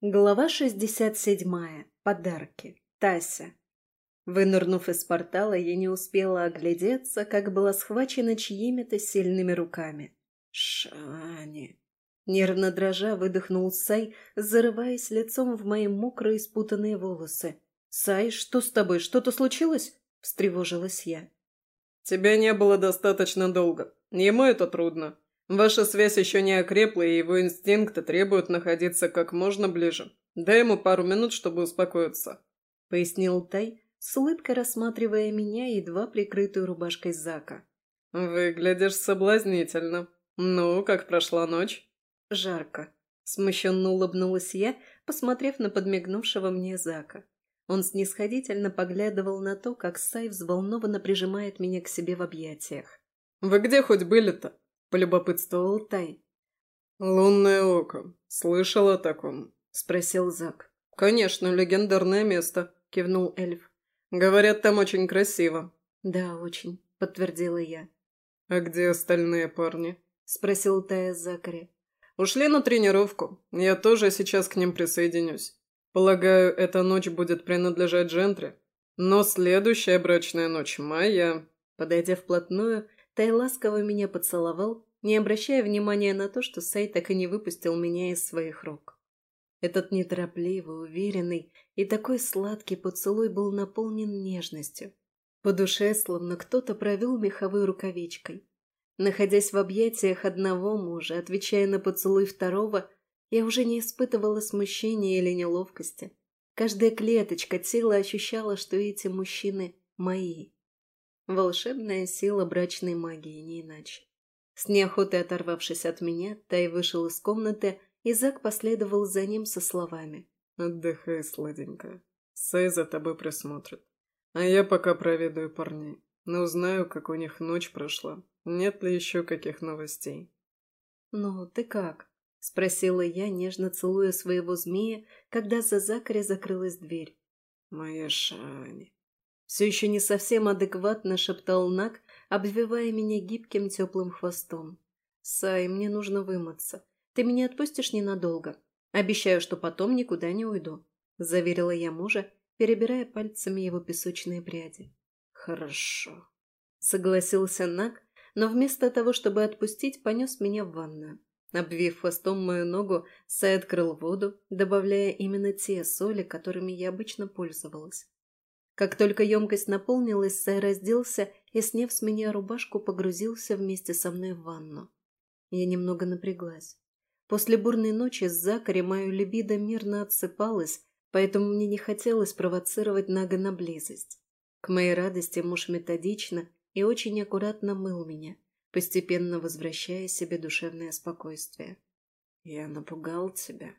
Глава 67. Подарки. Тася. Вынырнув из портала, я не успела оглядеться, как была схвачена чьими-то сильными руками. «Шани!» Нервно дрожа выдохнул Сай, зарываясь лицом в мои мокрые спутанные волосы. «Сай, что с тобой? Что-то случилось?» – встревожилась я. «Тебя не было достаточно долго. Ему это трудно. Ваша связь еще не окрепла, и его инстинкты требуют находиться как можно ближе. Дай ему пару минут, чтобы успокоиться», — пояснил Тай, с улыбкой рассматривая меня, едва прикрытую рубашкой Зака. «Выглядишь соблазнительно. Ну, как прошла ночь?» «Жарко», — смущенно улыбнулась я, посмотрев на подмигнувшего мне Зака. Он снисходительно поглядывал на то, как Сай взволнованно прижимает меня к себе в объятиях. «Вы где хоть были-то?» – полюбопытствовал Тай. «Лунное око. Слышал о таком?» – спросил Зак. «Конечно, легендарное место», – кивнул эльф. «Говорят, там очень красиво». «Да, очень», – подтвердила я. «А где остальные парни?» – спросил Тая Закари. «Ушли на тренировку. Я тоже сейчас к ним присоединюсь. Полагаю, эта ночь будет принадлежать Джентре. Но следующая брачная ночь моя». Подойдя вплотную, Тай ласково меня поцеловал, не обращая внимания на то, что Сай так и не выпустил меня из своих рук. Этот неторопливый, уверенный и такой сладкий поцелуй был наполнен нежностью. По душе словно кто-то провел меховой рукавичкой. Находясь в объятиях одного мужа, отвечая на поцелуй второго, я уже не испытывала смущения или неловкости. Каждая клеточка тела ощущала, что эти мужчины мои. Волшебная сила брачной магии, не иначе. С неохотой оторвавшись от меня, Тай вышел из комнаты, и Зак последовал за ним со словами. «Отдыхай, сладенькая. Сай за тобой присмотрит. А я пока проведаю парней. Но узнаю, как у них ночь прошла. Нет ли еще каких новостей?» «Ну, ты как?» — спросила я, нежно целуя своего змея, когда за Закари закрылась дверь. «Моя Шани, все еще не совсем адекватно шептал Нак, обвивая меня гибким теплым хвостом. «Сай, мне нужно вымыться. Ты меня отпустишь ненадолго. Обещаю, что потом никуда не уйду», — заверила я мужа, перебирая пальцами его песочные пряди. «Хорошо», — согласился Нак, но вместо того, чтобы отпустить, понес меня в ванную. Обвив хвостом мою ногу, Сай открыл воду, добавляя именно те соли, которыми я обычно пользовалась. Как только емкость наполнилась, Сай разделся и, сняв с меня рубашку, погрузился вместе со мной в ванну. Я немного напряглась. После бурной ночи с Закари мою либидо мирно отсыпалась, поэтому мне не хотелось провоцировать Нага на близость. К моей радости муж методично и очень аккуратно мыл меня, постепенно возвращая себе душевное спокойствие. «Я напугал тебя?»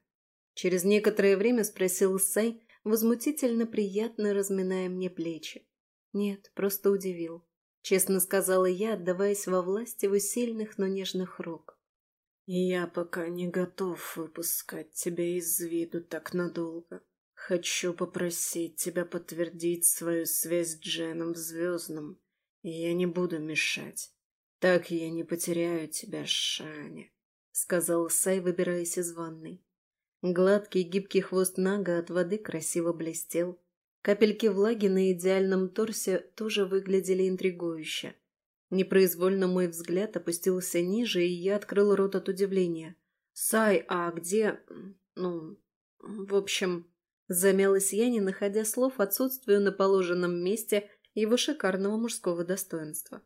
Через некоторое время спросил Сай, возмутительно приятно разминая мне плечи. Нет, просто удивил. Честно сказала я, отдаваясь во власть его сильных, но нежных рук. «Я пока не готов выпускать тебя из виду так надолго. Хочу попросить тебя подтвердить свою связь с Дженом в Звездном, я не буду мешать. Так я не потеряю тебя, Шаня», — сказал Сай, выбираясь из ванной. Гладкий гибкий хвост Нага от воды красиво блестел. Капельки влаги на идеальном торсе тоже выглядели интригующе. Непроизвольно мой взгляд опустился ниже, и я открыл рот от удивления. «Сай, а где... ну... в общем...» Замялась я, не находя слов отсутствию на положенном месте его шикарного мужского достоинства.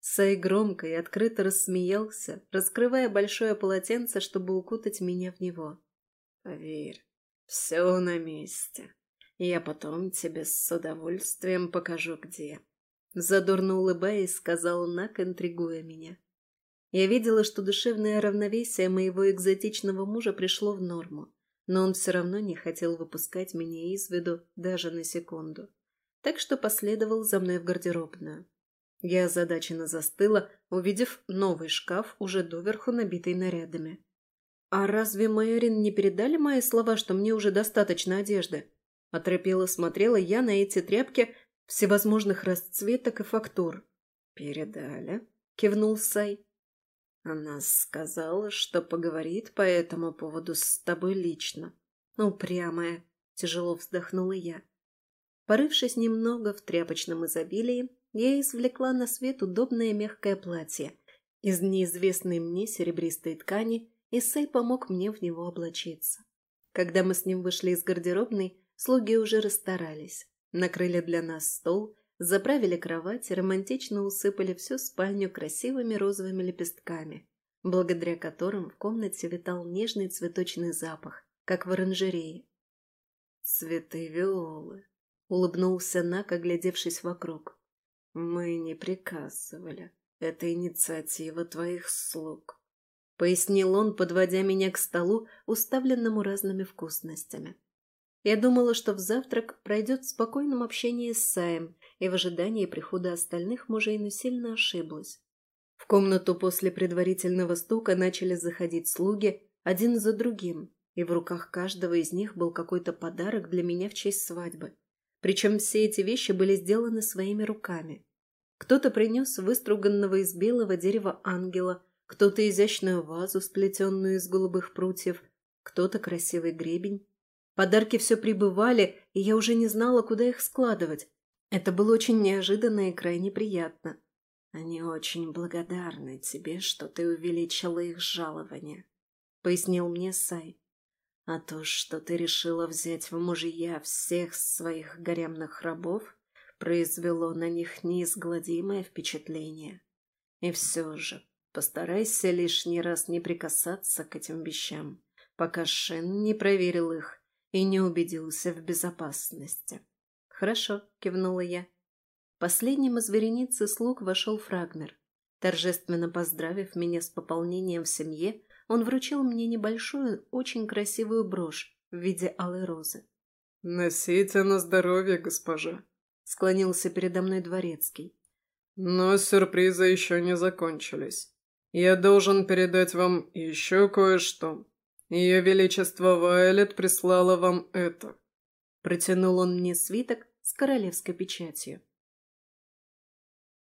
Сай громко и открыто рассмеялся, раскрывая большое полотенце, чтобы укутать меня в него. Поверь, все на месте. Я потом тебе с удовольствием покажу, где. Задорно улыбаясь, сказал Нак, интригуя меня. Я видела, что душевное равновесие моего экзотичного мужа пришло в норму, но он все равно не хотел выпускать меня из виду даже на секунду. Так что последовал за мной в гардеробную. Я озадаченно застыла, увидев новый шкаф, уже доверху набитый нарядами. «А разве Мэрин не передали мои слова, что мне уже достаточно одежды?» Оторопела смотрела я на эти тряпки всевозможных расцветок и фактур. «Передали», — кивнул Сай. «Она сказала, что поговорит по этому поводу с тобой лично. Упрямая, тяжело вздохнула я. Порывшись немного в тряпочном изобилии, я извлекла на свет удобное мягкое платье из неизвестной мне серебристой ткани, и Сэй помог мне в него облачиться. Когда мы с ним вышли из гардеробной, слуги уже расстарались, накрыли для нас стол, заправили кровать и романтично усыпали всю спальню красивыми розовыми лепестками, благодаря которым в комнате витал нежный цветочный запах, как в оранжерее. «Цветы виолы», — улыбнулся Нак, оглядевшись вокруг. «Мы не приказывали. Это инициатива твоих слуг», — пояснил он, подводя меня к столу, уставленному разными вкусностями. Я думала, что в завтрак пройдет в спокойном общении с Саем и в ожидании прихода остальных мужей, но сильно ошиблась. В комнату после предварительного стука начали заходить слуги один за другим, и в руках каждого из них был какой-то подарок для меня в честь свадьбы. Причем все эти вещи были сделаны своими руками. Кто-то принес выструганного из белого дерева ангела, кто-то изящную вазу, сплетенную из голубых прутьев, кто-то красивый гребень. Подарки все прибывали, и я уже не знала, куда их складывать. Это было очень неожиданно и крайне приятно. Они очень благодарны тебе, что ты увеличила их жалование, — пояснил мне Сай. А то, что ты решила взять в мужья всех своих гаремных рабов, произвело на них неизгладимое впечатление. И все же, постарайся лишний раз не прикасаться к этим вещам, пока Шен не проверил их и не убедился в безопасности. «Хорошо», — кивнула я. Последним из вереницы слуг вошел Фрагмер. Торжественно поздравив меня с пополнением в семье, он вручил мне небольшую, очень красивую брошь в виде алой розы. «Носите на здоровье, госпожа», — склонился передо мной дворецкий. «Но сюрпризы еще не закончились. Я должен передать вам еще кое-что. Ее Величество Вайлет прислала вам это». Протянул он мне свиток с королевской печатью.